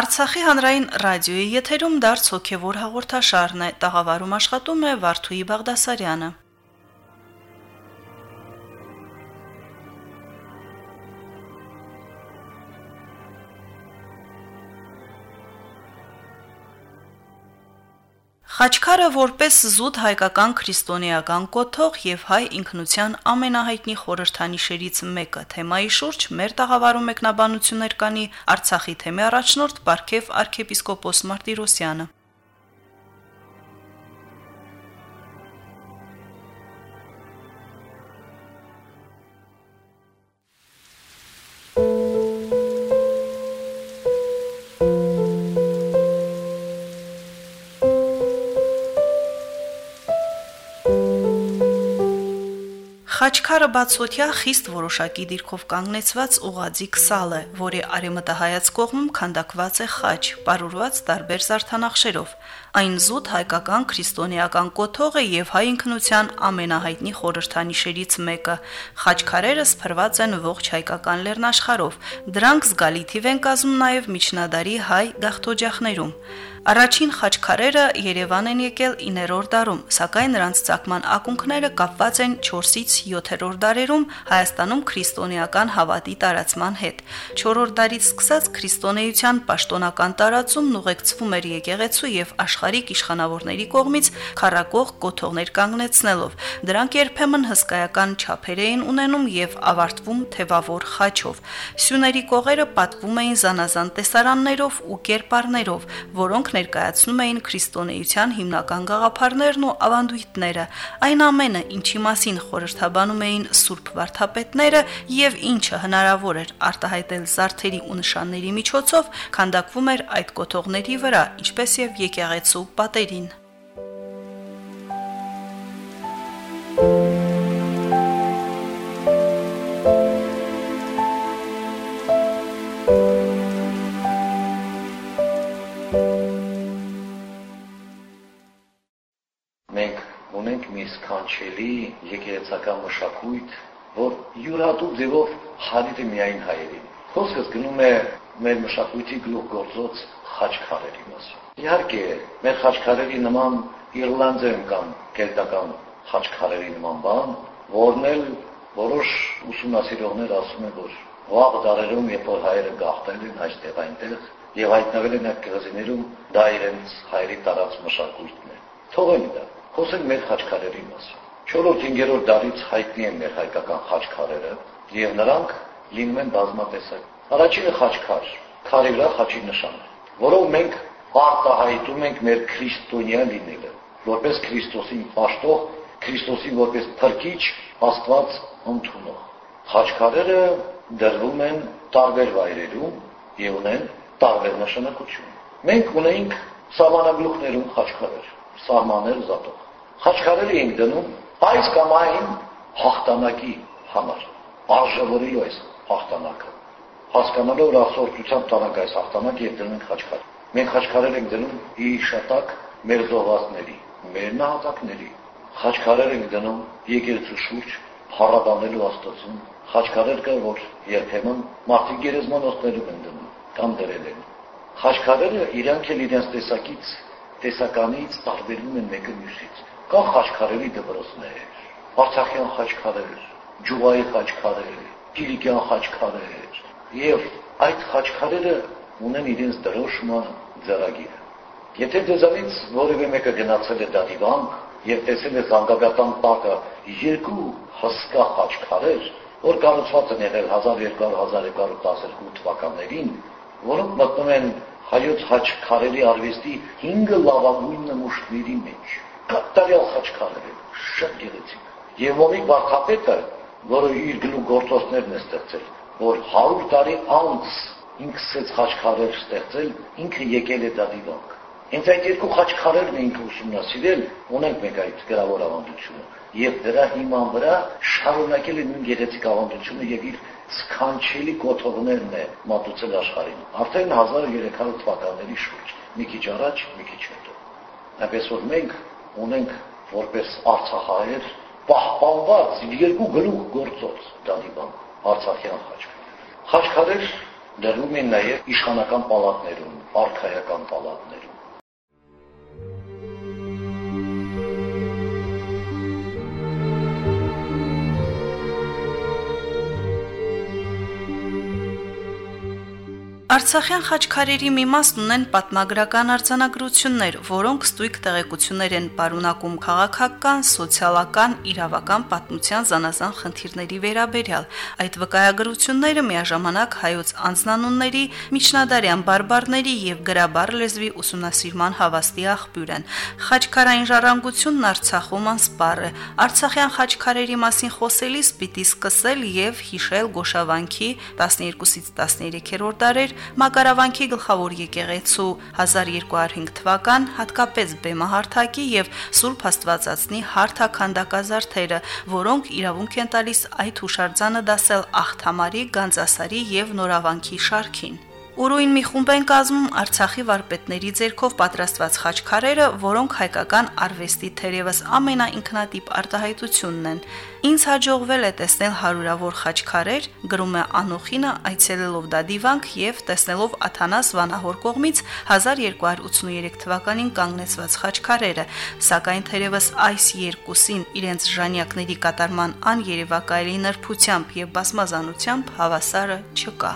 Արցախի հանրային ռադիոյի եթերում դարձ հոգևոր հաղորդաշարն է։ Տաղավարում աշխատում է Վարդուհի Բաղդասարյանը։ Խաչքարը որպես զուտ հայկական քրիստոնեական կոթող եւ հայ ինքնության ամենահայտնի խորհրդանիշերից մեկը թեմայի շուրջ մեր տաղավարում մեկնաբանություններ կանի Արցախի թեմի առաջնորդ Պարքև arczepiskopos Մարտիրոսյանը։ Խաչքարը բացօթյա խիստ որոշակի դիրքով կանգնեցված ուղաձի քսալ է, որի արեմտահայաց կողմում քանդակված է խաչ, պարուրված տարբեր զարդանախշերով։ Այն զուտ հայկական քրիստոնեական կոթող է եւ հայ ինքնության ամենահայտնի խորհրդանիշերից մեկը։ Խաչքարերը սփռված են ողջ հայկական լեռնաշխարով։ Դրանք զգալի թիվ են կազմում նաեւ միջնադարի հայ գաղթօջախներում։ Առաջին խաչքարերը Երևան են եկել 9-րդ դարում, սակայն նրանց ցակման ակունքները կապված են 4-ից 7-րդ դարերում Հայաստանում քրիստոնեական հավատի տարածման հետ։ 4-րդ դարից սկսած քրիստոնեության պաշտոնական տարածումն ուղեկցվում էր եկեղեցու եւ աշխարհիկ իշխանավորների կողմից քարակող կոթողներ կանգնեցնելով։ Դրանք երբեմն հսկայական չափեր էին ունենում եւ ավարտվում թևավոր խաչով։ Սյուների կողերը պատվում էին զանազան տեսարաններով ու կերպարներով, որոնք ներկայացնում էին քրիստոնեության հիմնական գաղափարներն ու ավանդույթները, այն ամենը, ինչի մասին խորհրդաբանում էին սուրբ վարդապետները եւ ինչը հնարավոր էր արտահայտել զարդերի ու նշանների միջոցով, քանդակվում էր այդ կոթողների վրա, ինչպես եւ եկեղեցու պատերին։ սքանչելի եկեղեցական մշակույթ, որ յուրատու ձևով հադիտ է միայն հայերին։ Խոսքս գնում է մեր մշակույթի գլուխգործոց խաչքարերի մասին։ Իհարկե, մեր խաչքարերի նման Իռլանդիայում կամ կելտական խաչքարերի նման բան, որն էլ որոշ ուսումնասիրողներ ասում են, որ վաղ դարերում, երբ որ հայերը գաղթել են այստեղ այնտեղ եւ հայտնվել են այդ գազիներում, դա իրենց հայերի տարած մշակույթն է։ Թողենք դա Խոսենք մեր խաչքարերի մասին։ 4-5-րդ դարից հայտնի են մեր հայկական խաչքարերը եւ նրանք լինում են բազմատեսակ։ Առաջինը խաչքար, քարի վրա խաչի նշան, որով մենք արտահայտում ենք մեր քրիստոնյա լինելը, որպես Քրիստոսին պաշտող, Քրիստոսին որպես փրկիչ, Աստված ընդունող։ Խաչքարերը դրվում են տարբեր վայրերում եւ ունեն տարբեր նշանակություն։ Մենք ունենք սահմանագլուխներում խաչքարեր սահմաններ զատող։ Խաչքարերը ենք դնում այս կամ այն հաղթանակի համար։ Արժևորելու այս հաղթանակը։ Հասկանալով ռասորտությամբ տանանք այս հաղթանակը եւ դնում ենք խաչքար։ Մենք խաչքարեր ենք դնում իշատակ մեր զոհվածների, մեր նահատակների։ Խաչքարեր ենք դնում եկեղեցու շուրջ փառաբանելու Աստծուն։ Խաչքարեր կա որ երբեմն մարդիկ գերեզմանոցներում են դնում կամ դրել են։ Խաչքարերը իրանք էլ իրենց տեսակից տեսականից տարբերվում են մեկը մյուսից։ Կա խաչքարերի դպրոցներ, Արցախյան խաչքարեր, Ջուվայի խաչքարեր, Կիլիկյան խաչքարեր, եւ այդ խաչքարերը ունեն իրենց դրոշման ձեռագիրը։ Եթե դեզանից որևէ մեկը գնացել է դատիվանք եւ տեսել է զանգակատան տակը երկու հսկա խաչքարեր, որ կառուցված են եղել 1200-1212 թվականներին, որոնք մտնում են հայոց խաչքարերի արվեստի 5 լավագույն նմուշների մեջ։ Կատարյալ խաչքարեր են, շատ գեղեցիկ։ Եվ ոնի վարդապետը, որը իր գլու գործոցներն է ստեղծել, որ 100 տարի անց ինքը ցած խաչքարեր ստեղծել, ինքը եկել է դա դիվանք։ Հենց այդ երկու խաչքարերն է ինքը ուսումնասիրել, ունենք մենք այդ գրավոր ավանդությունը եւ դրա հիման վրա շարունակել է նույն գեղեցիկ ավանդությունը եւ իր սքանչելի կոթողներն է մատուցել աշխարհին։ Արդեն 1300 թվականների շուրջ, մի քիչ առաջ, մի քիչ հետո։ Այնպես որ մենք ունենք որպես արցախահայեր պահպանված երկու գլուխ գործոց դադիբան արցախյան խաչքար։ Խաչքարեր դրում են նաև իշխանական պալատներում, արքայական պալատներում Արցախյան խաչքարերի մի մասն ունեն պատմագրական արձանագրություններ, որոնք ստույգ տեղեկություններ են պարունակում քաղաքական, սոցիալական, իրավական պատմության զանազան խնդիրների վերաբերյալ։ Այդ վկայագրությունները միաժամանակ հայոց անձնանունների, միջնադարյան բարբարների եւ գրաբար լեզվի ուսումնասիրման հավաստի աղբյուր են։ Խաչքարային ժառանգությունն Արցախում անսպառ է։ Արցախյան խաչքարերի մասին խոսելիս պիտի սկսել եւ հիշել Գոշավանքի 12-ից 13-րդ դարեր Մակարավանքի գլխավոր եկեղեցու 1205 թվական հատկապես բեմահարթակի եւ Սուրբ Աստվածածնի հարթականդակազարդերը, որոնք իրավունք են տալիս այդ հուշարձանը դասել Ախթամարի, Գանձասարի եւ Նորավանքի շարքին։ Ուրույն մի խումբ են կազմում Արցախի վարպետների ձեռքով պատրաստված խաչքարերը, որոնք հայկական արվեստի թերևս ամենաինքնատիպ արտահայտությունն են։ Ինձ հաջողվել է տեսնել հարյուրավոր խաչքարեր, գրում է Անոխինը, այցելելով Դադիվանք եւ տեսնելով Աթանաս Վանահոր կողմից 1283 թվականին կանգնեցված խաչքարերը, սակայն թերևս այս երկուսին իրենց ժանյակների կատարման աներևակայելի նրբությամբ եւ բազմազանությամբ հավասարը չկա։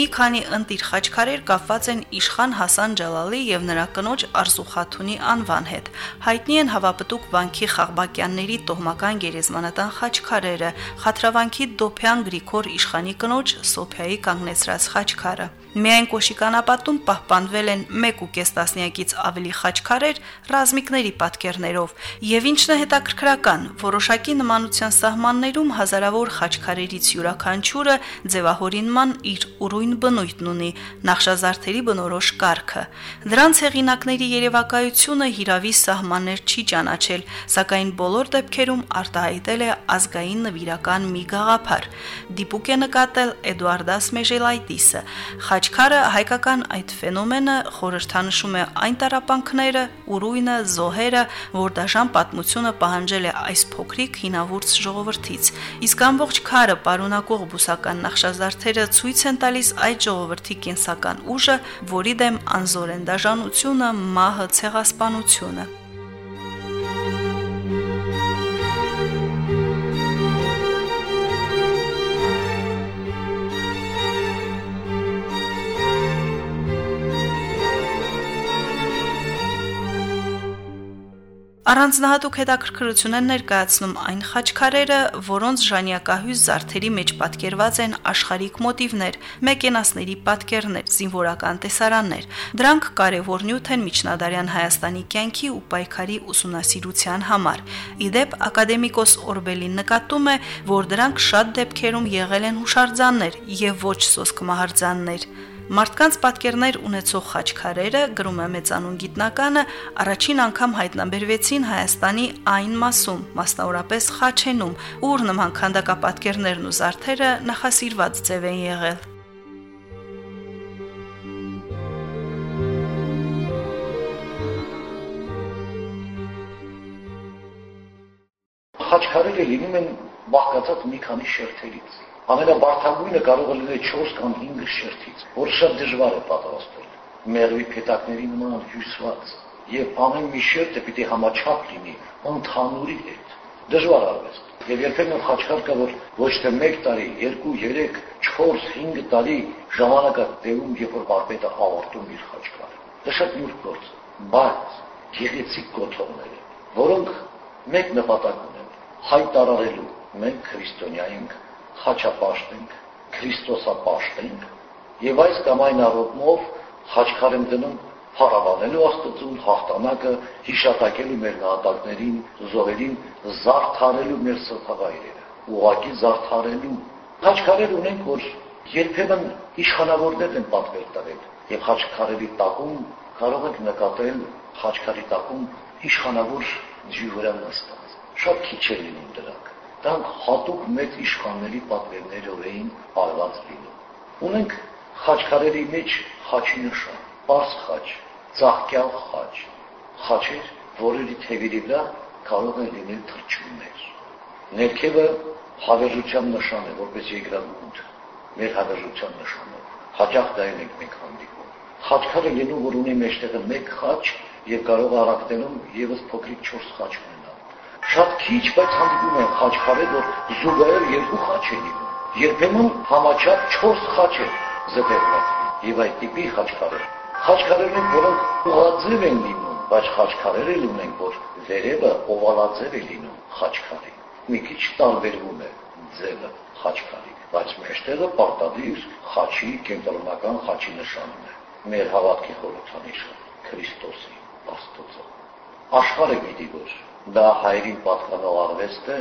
Մի քանի ընտիր խաչքարեր կապված են Իշխան Հասան Ջալալի եւ նրա կնոջ Արզու Խաթունի անվան հետ։ Հայտնի են հավապտուկ վանքի Խաղբակյանների տոհմական գերեզմանատան խաչքարերը, Խաթրավանքի Դոփյան Գրիգոր Իշխանի կնոջ Սոփիայի կանգնեցրած խաչքարը։ Միայն Կոշիկանապատում պահպանվել են 1.5 տասնյակից ավելի խաչքարեր ռազմիկների պատկերներով, եւ ինչն է հետաքրքրական, որոշակի նմանության սահմաններում հազարավոր խաչքարերից յուրաքանչյուրը ձևահորինման իր ուրույն բնույթն ունի, նախշազարդերի բնորոշ կարգը։ Դրանց հեղինակների երևակայությունը հիրավի սահմաններ չի ճանաչել, սակայն բոլոր դեպքերում արտահայտել է ազգային նվիրական մի գաղափար։ Դիպուկ է նկատել Էդուարդաս Մեժելայտիսը։ Խաչքարը հայկական այդ ֆենոմենը խորհրդանշում է այն տարապանքները, ուրույնը, զոհերը, որ դաշան պատմությունը պահանջել է այս փոքրիկ հինավուրց ժողովրդից։ Իսկ ամբողջ քարը պարունակող բուսական նախշազարդերը ցույց են տալիս այդ ժողովրդի կենսական ուժը, որի դեմ անզոր են դաշնությունը, մահը, ցեղասպանությունը։ Առանձնահատուկ հետաքրքրություն են ներկայացնում այն խաչքարերը, որոնց ժանյակահյուս զարդերի մեջ պատկերված են աշխարհիկ մոտիվներ, մեկենասների պատկերներ, զինվորական տեսարաններ։ Դրանք կարևոր նյութ են միջնադարյան Հայաստանի կյանքի ու պայքարի ուսումնասիրության համար։ Իդեպ ակադեմիկոս Օրբելին նկատում է, որ դրանք շատ դեպքերում եղել են հուշարձաններ եւ ոչ սոսկ մահարձաններ։ Մարդկանց պատկերներ ունեցող խաչքարերը, գրում է մեծանուն գիտնականը, առաջին անգամ հայտնաբերվեցին Հայաստանի այն մասում, մասնավորապես Խաչենում, ուր նման քանդակապատկերներն ու զարդերը նախասիրված ձև են եղել։ Խաչքարերը լինում են բաղկացած մի քանի շերտերից ամենաբարթագույնը կարող է լինել 4 կամ 5 շերտից, որը շատ դժվար է պատրաստել։ Մեղվի փետակների նման հյուսված եւ ամեն մի շերտը պիտի համաչափ լինի ընդհանուրի հետ։ Դժվար արվեստ։ Եվ երբեմն խաչքար կա, որ ոչ թե 1 տարի, 2, 3, 4, 5 տարի ժամանակը տևում, երբ որ վարպետը ավարտում իր խաչքարը։ Դա շատ նուրբ գործ, բայց գեղեցիկ կոթողներ են, որոնք մեկ նպատակ ունեն՝ հայտարարելու մենք քրիստոնյա ենք խաչապաշտ ենք, Քրիստոսապաշտ ենք, եւ այս կամ այն առումով խաչքար եմ դնում փառաբանելու Աստծուն հաղթանակը հիշատակելու մեր նահատակներին, զոհերին, զարթարելու մեր սրբավայրերը, ուղակի զարթարելու։ Խաչքարեր ունենք, որ երբեմն իշխանավորներ են պատվել տվել, եւ խաչքարերի տակում կարող ենք նկատել խաչքարի տակում իշխանավոր ջուրը նստած։ Շատ քիչ է լինում դրանք դրանք հատուկ մեծ իշխանների պատվերներով էին արված լինում։ Ունենք խաչքարերի մեջ խաչի նշան, պարս խաչ, ծաղկյալ խաչ։ Խաչեր, որերի թևերի վրա կարող են լինել թրջուններ։ Ներքևը հավերժության նշան է, որպես երկրագունդ։ Մեր հավերժության նշան է։ Հաճախ դա ենք մենք հանդիպում։ Խաչքարը լինում որ ունի մեջտեղը մեկ խաչ եւ կարող առակներում եւս փոքրիկ 4 խաչ ունենալ։ Շատ քիչ, բայց հանդիպում են խաչքարեր, որ զուգահեռ երկու խաչ են լինում։ Երբեմն համաչափ 4 խաչ է զտեղված։ Եվ այդ տիպի խաչքարեր։ Խաչքարերն են, որոնք ուղաձև են լինում, բայց խաչքարեր էլ ունենք, որ վերևը օվալաձև է լինում խաչքարի։ Մի քիչ տարբերվում է ձևը խաչքարի, բայց մեջտեղը պարտադիր խաչի կենտրոնական խաչի նշանն է։ Մեր հավատքի խորհրդանիշը Քրիստոսի Աստծո։ Աշխարհը գիտի, որ դա հայրին պատկանող արվեստ է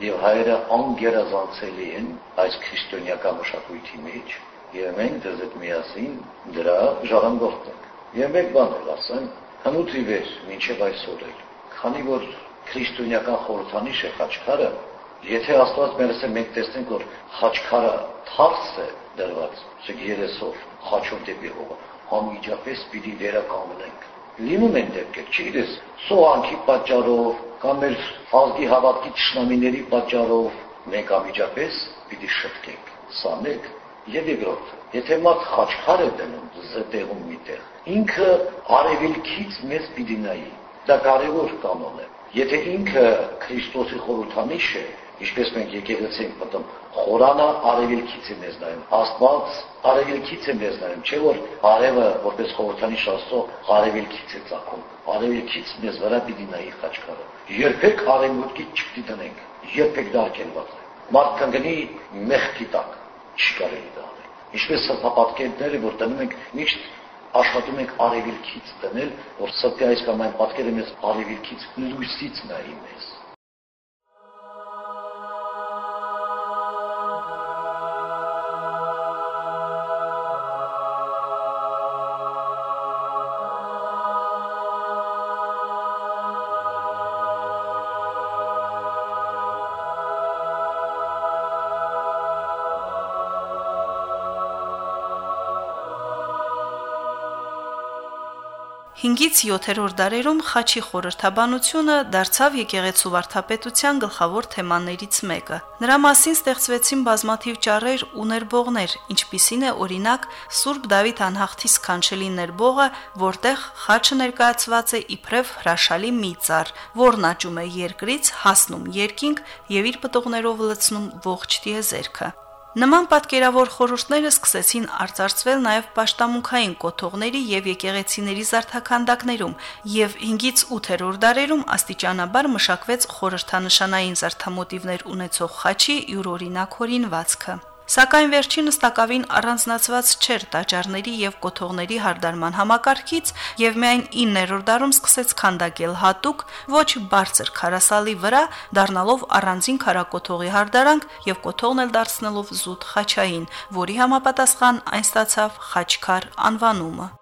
եւ հայերը անգերազանցելի են այս քրիստոնեական մշակույթի մեջ եւ մենք դες այդ միասին դրա ժառանգորդ ենք։ Եվ մեկ բան էլ ասեմ, հնուցի վեր մինչև այսօր էլ, քանի որ քրիստոնեական խորհրդանիշ է խաչքարը, եթե Աստված մերս է մենք տեսնենք, որ խաչքարը թարս է դրված, ցեք երեսով, խաչով դեպի հողը, անմիջապես պիտի վերականգնենք լինում են դեպքեր, չգիտես, սոհանքի պատճառով կամ էլ ազգի հավատքի ճշնամիների պատճառով մենք ամիջապես պիտի շտկենք։ Սա մեկ եւ երկրորդ։ Եթե մարդ խաչքար է դնում զտեղում միտեղ, ինքը արևելքից մեզ պիտի նայի։ Դա կարևոր կանոն է։ Եթե ինքը Քրիստոսի խորհրդանիշ է, ինչպես մենք եկեղեցի ենք մտնում, Խորանը արևելքից է մեզ նայում, Աստված արևելքից է մեզ նայում, չէ որ արևը որպես խորհրդանիշ Աստծո արևելքից է ցակում, արևելքից մեզ վրա պիտի նայի խաչքարը։ Երբեք արևմուտքից չպիտի դնենք, երբեք դարքենված։ Մարդը գնի մեղքի տակ, չի կարելի դա անել։ Ինչպես սրբապատկերները, որ դնում ենք միշտ աշխատում ենք արևելքից դնել, որ սրտի այս կամ այն պատկերը մեզ արևելքից լույսից նայի մեզ5-ից 7-րդ դարերում խաչի խորհրդաբանությունը դարձավ եկեղեցու վարդապետության գլխավոր թեմաներից մեկը։ Նրա մասին ստեղծվեցին բազմաթիվ ճառեր ու ներբողներ, ինչպիսին է օրինակ Սուրբ Դավիթ անհախտի սքանչելի ներբողը, որտեղ խաչը ներկայացված է իբրև հրաշալի մի ծառ, որն աճում է երկրից, հասնում երկինք եւ իր պտուղներով լցնում ողջ տիեզերքը։ Նման պատկերավոր խորհուրդները սկսեցին արծարծվել նաև պաշտամունքային կոթողների եւ եկեղեցիների զարդաքանդակներում եւ 5-ից 8-րդ դարերում աստիճանաբար մշակվեց խորհրդանշանային զարդամոտիվներ ունեցող խաչի յուրօրինակ հորինվածքը։ Սակայն վերջինս տակավին առանձնացված չէր տաճարների եւ կոթողների հարդարման համակարգից եւ միայն 9-րդ դարում սկսեց քանդակել հատուկ ոչ բարձր քարասալի վրա, դառնալով առանձին քարակոթողի հարդարանք եւ կոթողն էլ դարձնելով զուտ խաչային, որի համապատասխան այն ստացավ խաչքար անվանումը։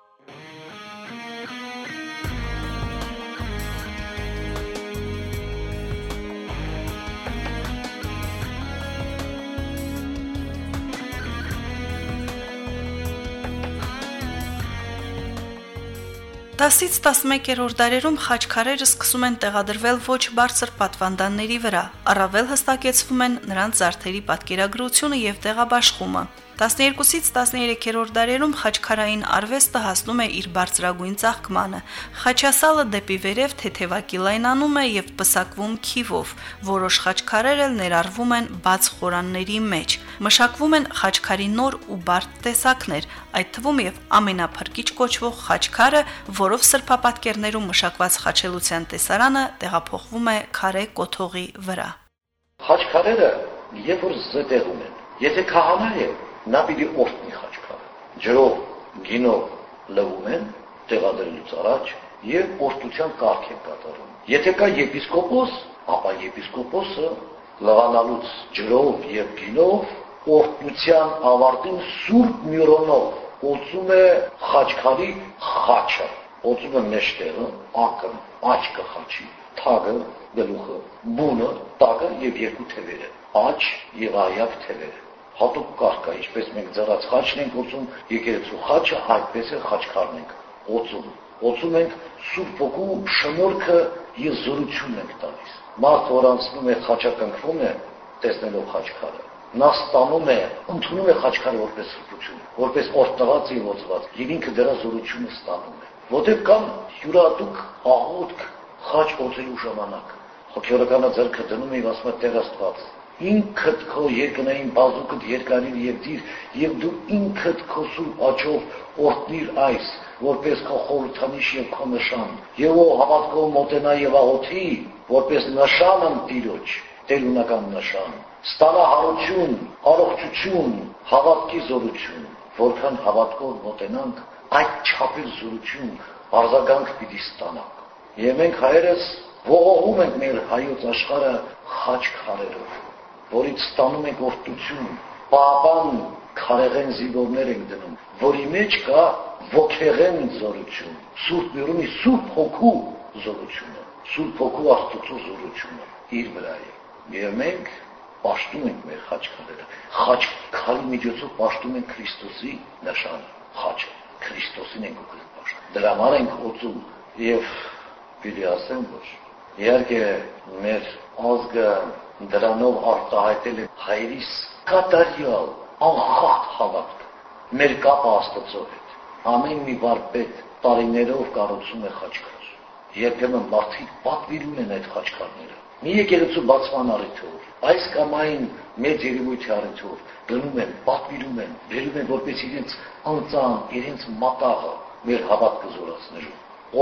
Դասից 11-րդ դարերում խաչքարերը սկսում են տեղադրվել ոչ բարձր պատվանդանների վրա, առավել հստակեցվում են նրանց զարդերի պատկերագրությունը եւ տեղաբաշխումը։ 12-ից 13-րդ դարերում խաչքարային արվեստը հասնում է իր բարձրագույն ծաղկմանը։ Խաչասալը դեպի վերև թեթևակի լայնանում է եւ պսակվում քիվով։ Որոշ խաչքարեր էլ ներառվում են բաց խորանների մեջ։ Մշակվում են խաչքարի նոր ու բարդ տեսակներ, այդ թվում եւ ամենափրկիչ կոչվող խաչքարը, որով սրբապատկերներում մշակված խաչելության տեսարանը տեղափոխվում է քարե կոթողի վրա։ Խաչքարերը երբ որ զտեղում են, եթե քահանա է նա պիտի օրտնի խաչքարը։ Ջրով, գինով լվում են տեղադրելուց առաջ եւ օրտության կարգ են կատարում։ Եթե կա եպիսկոպոս, ապա եպիսկոպոսը լվանալուց ջրով եւ գինով օրտության ավարտին սուրբ միրոնով օծում է խաչքարի խաչը, օծում է մեջտեղը, ակը, աչքը խաչի, թագը, գլուխը, բունը, տակը եւ երկու թևերը, աչ եւ այավ թևերը հատուկ կարգ ինչպես մենք ձեռած խաչն ենք ոցում, եկեղեցու խաչը այդպես է խաչքարն ենք ոցում։ ոցում ենք Սուրբ Հոգու շնորհքը եւ զորությունն ենք տալիս։ Մարդ որ անցնում է խաչակնքվում է, տեսնելով խաչքարը նա ստանում է, ընդունում է խաչքարը որպես սրբություն, որպես օրտված եւ ոցված, եւ ինքը դրա զորությունը ստանում է։ Որտեղ կան յուրատուկ աղոթք խաչ օծելու ժամանակ։ Հոգեորականը ձեռքը դնում է եւ ասում է Տեր Աստված, ինքդ քո երկնային բազուկդ երկարին եւ դիր եւ դու ինքդ քո սուրբ աչով օրտնիր այս որպես քո խորհրդանիշ եւ քո նշան եւ ո հավատքով մոտենա եւ աղոթի որպես նշանն տիրոջ տերունական նշան ստանա հարություն առողջություն հավատքի զորություն որքան հավատքով մոտենանք այդ չափի զորություն արձագանք պիտի ստանանք եւ մենք հայերս ողողում ենք մեր հայոց աշխարհը խաչ քարերով որից ստանում ենք օրտություն, պապան քարեղեն զինվորներ ենք դնում, որի մեջ կա ոգեղեն զորություն, Սուրբ Միրունի Սուրբ Հոգու զորությունը, Սուրբ Հոգու Աստծո զորությունը իր վրա է։ Եվ մենք պաշտում ենք մեր խաչքարերը։ Խաչքարի միջոցով պաշտում ենք Քրիստոսի նշանը, խաչը։ Քրիստոսին ենք ուղղել պաշտում։ Դրա համար ենք օծում եւ պիտի ասեմ, որ իհարկե մեր ազգը դրանով արտահայտել է հայրիս կատարյալ անխախտ հավատք մեր կապը Աստծո հետ ամեն մի վարպետ տարիներով կառուցում է խաչքար երբեմն մարդիկ պատվիրում են այդ խաչքարները մի եկեղեցու բացման առիթով այս կամ այն մեծ երևույթի առիթով գնում են պատվիրում են բերում են որպես իրենց անծան իրենց մատաղը մեր հավատքը զորացնելու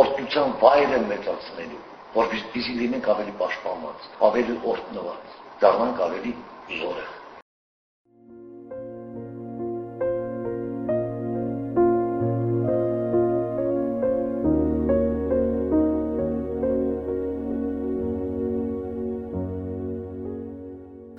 օրդության վայրը մեծացնելու որպեսզի լինենք ավելի պաշտպանված, ավելի օրտնված, դառնանք ավելի զորեղ։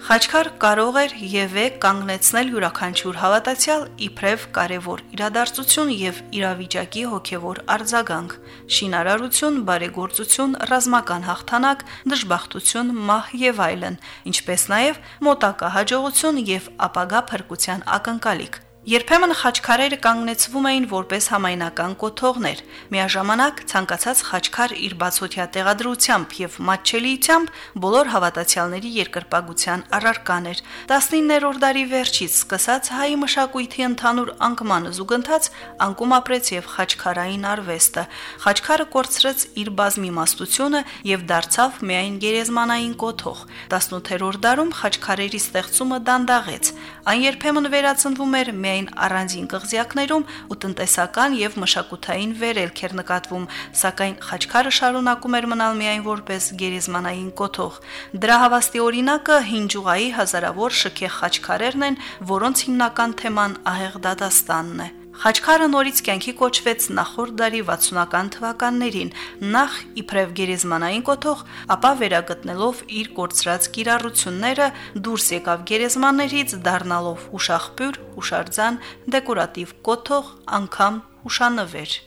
Խաչքար կարող էր եւ է կանգնեցնել յուրաքանչյուր հավատացյալ իբրև կարևոր իրադարձություն եւ իրավիճակի հոգեվոր արձագանք, շինարարություն, բարեգործություն, ռազմական հաղթանակ, դժբախտություն, մահ եւ այլն, ինչպես նաեւ մոտակա հաջողություն եւ ապագա փրկության ակնկալիք։ Երբեմն խաչքարերը կանգնեցվում էին որպես համայնական կոթողներ։ Միաժամանակ ցանկացած խաչքար իր բացօթյա տեղադրությամբ եւ մատչելիությամբ բոլոր հավատացյալների երկրպագության առարկան էր։ 19-րդ դարի վերջից սկսած հայ մշակույթի ընդհանուր անկման զուգընթաց անկում ապրեց եւ խաչքարային արվեստը։ Խաչքարը կորցրեց իր բազմիմաստությունը եւ դարձավ միայն գերեզմանային կոթող։ 18-րդ դարում խաչքարերի ստեղծումը դանդաղեց։ Այն երբեմն վերածնվում էր միայն միայն առանձին կղզիակներում ու տնտեսական եւ մշակութային վերելք էր նկատվում, սակայն խաչքարը շարունակում էր մնալ միայն որպես գերեզմանային կոթող։ Դրա հավաստի օրինակը հինջուղայի հազարավոր շքեղ խաչքարերն են, որոնց հիմնական թեման ահեղ դատաստանն է։ Խաչքարը նորից կյանքի կոչվեց նախորդ դարի 60-ական թվականներին, նախ իբրև գերեզմանային կոթող, ապա վերագտնելով իր կորցրած կիրառությունները դուրս եկավ գերեզմաններից, դառնալով ուշախբյուր, ուշարձան, դեկորատիվ կոթող, անգամ ուշանվեր։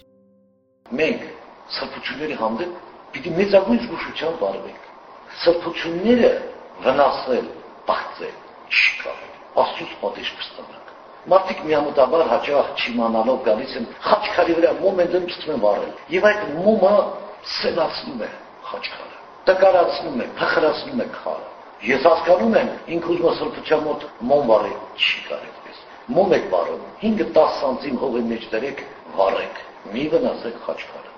Մենք սրբությունների հանդեպ պիտի մեծագույն զգուշությամբ վարվենք։ Սրբությունները վնասել, բացել չի կարող։ Աստծո պատիժ կստանա Մարդիկ միամտաբար հաճախ չիմանալով գալիս են խաչքարի վրա մոմ են դնում ցտում են վառել։ Եվ այդ մոմը սենացնում է խաչքարը։ Տկարացնում է, փխրացնում է քարը։ Ես հասկանում եմ, է սրբության մոտ մոմ վառել, չի կարող այդպես։ Մոմ եք վառում, 5-10 սանտիմ հողի մեջ դրեք, վառեք։ Մի վնասեք խաչքարը։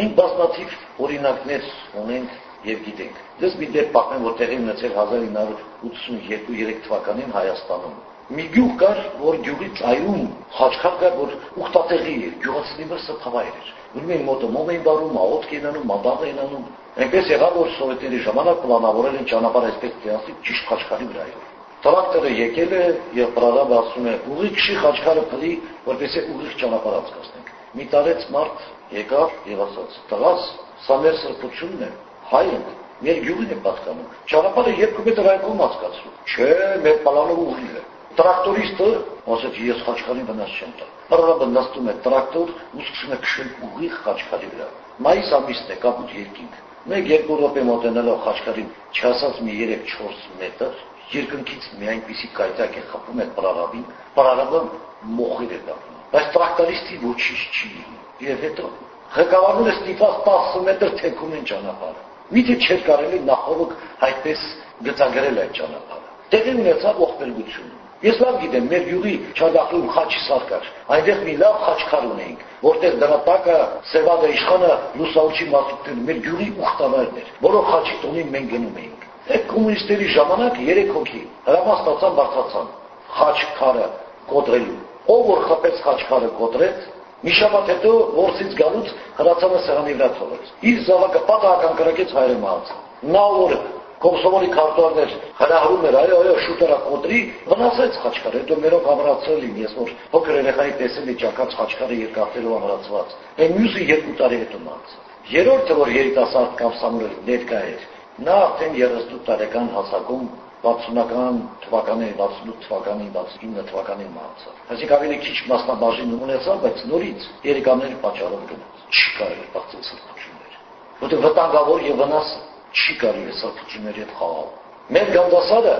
Մենք բազմաթիվ օրինակներ ունենք եւ գիտենք։ Դες մի դեպք պատմեմ, որ տեղի ունեցել 1982-3 թվականին Հայաստանում մի գյուղ կար, որ գյուղի ծայրում խաչքար կար, որ ուխտատեղի էր, գյուղացիների վրա սփավայր էր։ Ուրեմն այն մոտը մոմ էին բարում, աղոթք էին անում, մանդաղ էին անում։ Այնպես եղավ, որ սովետների ժամանակ պլանավորել են ճանապարհ այսպես դիասի ճիշտ խաչքարի վրայով։ Տրակտորը եկել է եւ պրարաբը ասում է՝ ուղիղ քշի խաչքարը փլի, որպեսզի ուղիղ ճանապարհ անցկացնենք։ Մի տարեց մարդ եկավ եւ ասաց. «Տղաս, սա մեր սրբությունն է, հայ ենք, մեր գյուղին է պատկանում։ Ճանապարհը երկու մետր այդքան անցկացնում։ Չէ, մեր պլանը ուղիղ է։ Տրակտորիստը ասաց ես խաչքարի վնաս չեմ տա։ Պարարաբը նստում է տրակտոր ու սկսում է քշել ուղիղ խաչքարի վրա։ Մայիս ամիսն է կապուտ երկինք։ Մեկ երկու րոպե մոտենալով խաչքարին չասած մի 3-4 մետր երկնքից մի այնպիսի կայտակ է խփում այդ պարարաբին, պարարաբը մոխիր է դառնում։ Բայց տրակտորիստի ոչինչ չի լինում։ Եվ հետո ղեկավարները ստիպված 10 մետր թեքում են ճանապարհը։ Միթե չէր կարելի նախորդ այդպես գծագրել այդ ճանապարհը։ Տեղի ունեցավ ողբերգություն։ Ես լավ գիտեմ, մեր յուղի չադախլում խաչի սար կար։ Այնտեղ մի լավ խաչքար ունեինք, որտեղ դրա տակը Սևադա իշխանը լուսավորչի մարտին մեր յուղի ուխտավարն էր, որով խաչի տոնին մենք գնում էինք։ Այդ կոմունիստերի ժամանակ 3 հոգի հրամաս ստացան բարձացան խաչքարը կոտրելու։ Ով որ խփեց խաչքարը կոտրեց, մի շաբաթ հետո որսից գալուց հրացանը սեղանի վրա թողեց։ Իր զավակը պատահական կրակեց հայրը մահացավ։ Նա օրը Կոմսոմոլի քարտուղարներ հրահրում էր, այո, այո, շուտերա կոտրի, վնասեց խաչքարը, հետո մերով ամրացել իմ, ես որ փոքր երեխայի տեսել էի ճակած խաչքարը երկարտերով ամրացված։ Այն մյուսը երկու տարի հետո մահացավ։ Երրորդը, որ երիտասարդ կամ սամուրել ներկա էր, նա արդեն 38 տարեկան հասակում 60-ական թվականի, 68 թվականի, 69 թվականի մահացավ։ Այսինքն ավելի քիչ մասնաբաժին ունեցավ, բայց նորից երեկաների պատճառով գնաց։ բացել սրբություններ։ Որտեղ վտանգավոր եւ վնաս չի կարելի սրբությունների հետ խաղալ։ Մեր գանդասարը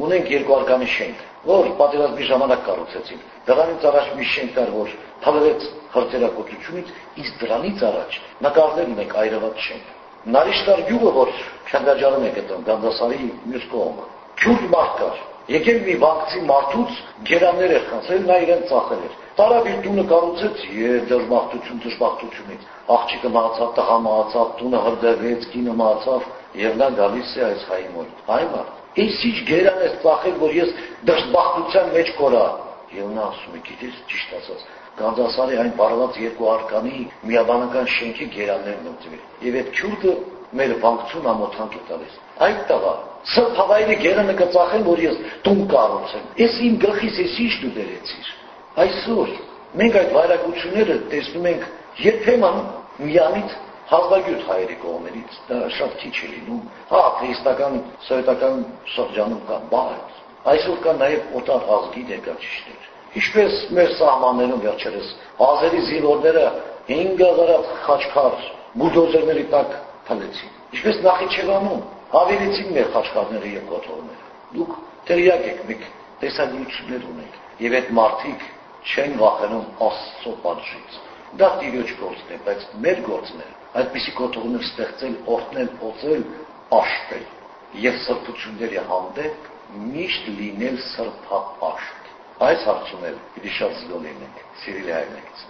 ունենք երկու արկանի շենք, որ պատերազմի ժամանակ կառուցեցին։ Դրանից առաջ մի շենք կար, որ թավալեց հրթիռակոծությունից, իսկ դրանից առաջ նկարներ ունենք այրված շենք։ Նարիշտար գյուղը, որ Քանդաջարում է գտնվում, Գանդասարի մյուս կողմը, քյուրդ մարդ կար։ Եկել մի վանքցի մարդուց գերաններ էր խանցել, նա իրեն ծախել էր։ Տարավ իր տունը կառուցեց եւ դժբախտություն դժբախտությունից։ Աղջիկը մահացավ, տղա մահացավ, տունը հրդեհվեց, կինը մահացավ եւ նա գալիս է այս հայի մոտ։ Այ մարդ, Ես ինչ գերան ես ծախել, որ ես դժբախտության մեջ կորա։ Եվ նա ասում է, գիտես, ճիշտ ասած, Գանձասարի այն բարված երկու արկանի միաբանական շենքի գերաններն ընդվել։ Եվ այդ քյուրդը մեր վանկցուն ամոթանք է տալիս։ Այդ տղա Սրբ հավայրի գերանը կծախեն, որ ես տուն կառուցեմ։ Ես իմ գլխիս ես ինչ դու դերեցիր։ Այսօր մենք այդ վայրագությունները տեսնում ենք երբեմն միամիտ հազվագյուտ հայերի կողմերից, դա շատ քիչ է լինում։ Հա, քրիստական սովետական շրջանում կա, բայց այսօր կա նաև օտար ազգի ներկայացիչներ։ Ինչպես մեր սահմաններում վերջերս ազերի զինվորները 5000 խաչքար բուլդոզերների տակ փնեցին։ Ինչպես Նախիջևանում հավելեցին մեր խաչքարները եւ կոթողները։ Դուք տեղյակ եք, մենք տեսանյութներ ունենք եւ այդ մարդիկ չեն վախենում Աստծո պատժից։ Դա տիրոջ գործն է, բայց մեր գործն է այդպիսի կոթողներ ստեղծել, օրհնել, օծել, աշտել եւ սրբությունների հանդեպ միշտ լինել սրբապաշտ։ Այս հարցում էլ պիտի շատ զգոլ լինենք, սիրելի հայրենակիցներ։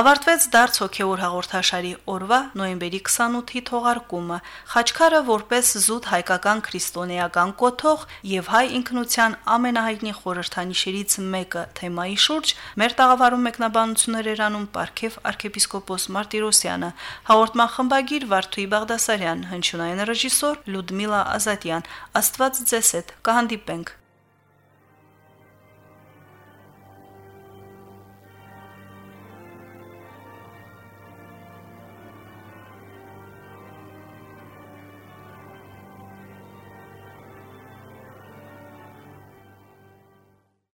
Ավարտվեց դարձ հոգեոր հաղորդաշարի օրվա նոյեմբերի 28-ի թողարկումը։ Խաչքարը որպես զուտ հայկական քրիստոնեական կոթող եւ հայ ինքնության ամենահայտնի խորհրդանիշերից մեկը թեմայի շուրջ մեր տաղավարում մեկնաբանություններ էր անում Պարքև arczepiskopos Մարտիրոսյանը, հաղորդման խմբագիր Վարդուի Բաղդասարյան, հնչյունային ռեժիսոր Լյուդմիլա Ազատյան։ Աստված ձեզ հետ։ Կհանդիպենք